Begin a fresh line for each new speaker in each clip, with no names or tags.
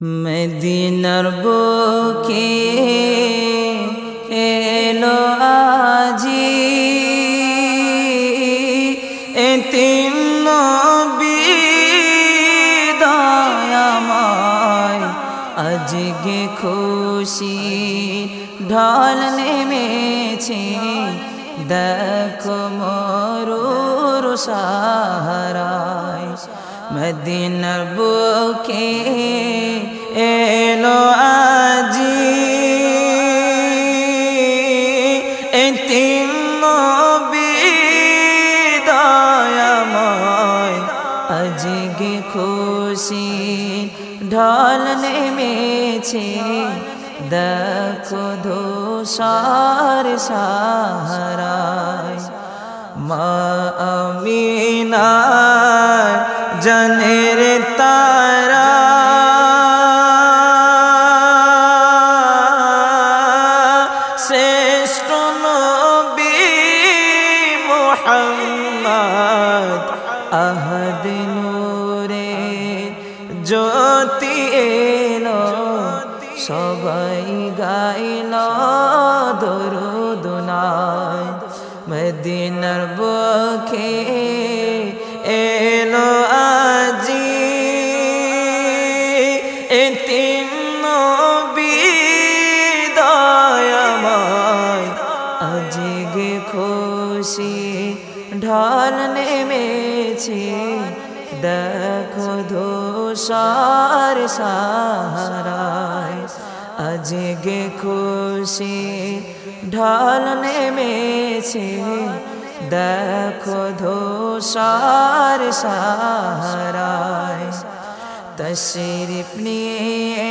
মদিনার বুকে এলো আজি। এতিম নবী দয়াময় আজকে খুশি ঢল নেমেছে। দেখো মরুর সাহারায় মদিনার বুকে এলো আজি। এতিম দয়াময় আজকে খুশি ঢল নেমেছে। দেখো দোষার সাহারায়, মা আমিনা জনের তারা। শ্রেষ্ঠ নবী মোহাম্মদ আহদ নূরে জ্যোতি এলো। সবাই গাইল দরুদনায় মদিনার বখে খুশি ঢল নেমেছে। দেখো ধূসার সাহারায়, আজকে খুশি ঢল নেমেছে। দেখো ধূসার সাহারায়, তশরিফ নিয়ে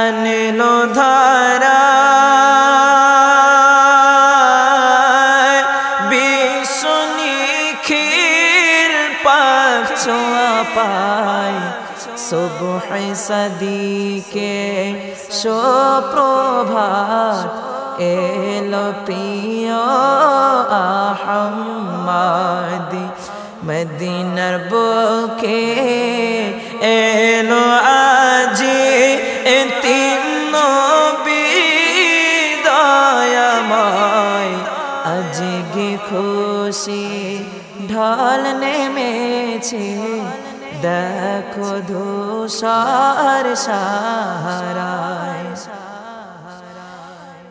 আনলো ধারা। পাক ছোঁয়া পায় সুবহ সদিকে সুপ্রভাত এলো প্রিয় আহম্মাদি। মদিনার বুকে এলো ঢল নেমেছে। দেখো ধূসার সাহারায়।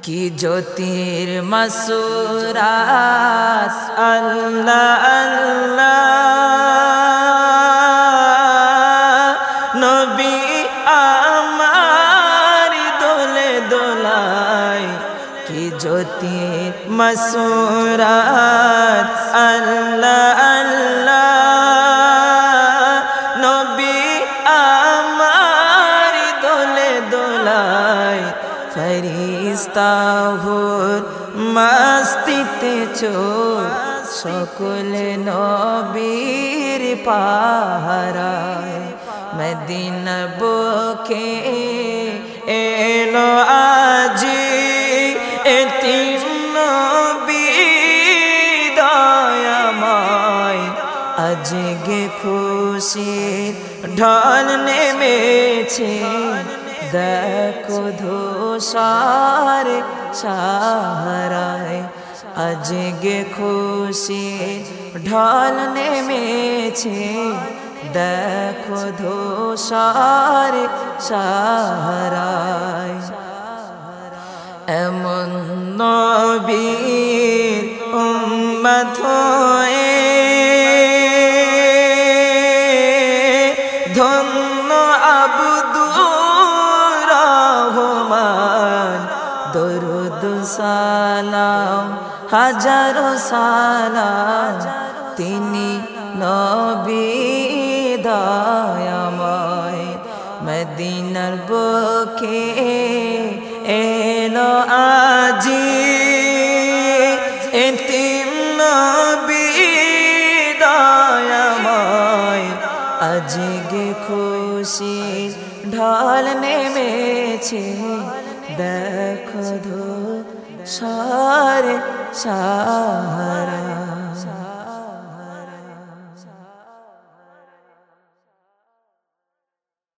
কি জ্যোতির মসুরাস। আল্লাহ আল্লাহ। নবী আমার কি জ্যোতির মসুরাত আল্লাহ আল্লাহ, নবী আমার দোলে দোলায় ফরিস্তাহুর মস্তিতে চোর, সকল নবীর পাহারায়, মদিনা বুকে নবী দয়াময় আজকে খুশি ঢল নেমেছে। দেখো ধূসার সাহারায়। আজকে খুশি ঢল নেমেছে। দেখো ধূসার সাহারায়। এমন নবীর উম্মত হয়ে ধন্য আবদুর রহমান। দরুদ সালাম, হাজারো সালাম। তিনি নবী দয়াময়। মদিনার বুকে আজকে খুশি ঢল নেমেছে। দেখো ধো সারে সারা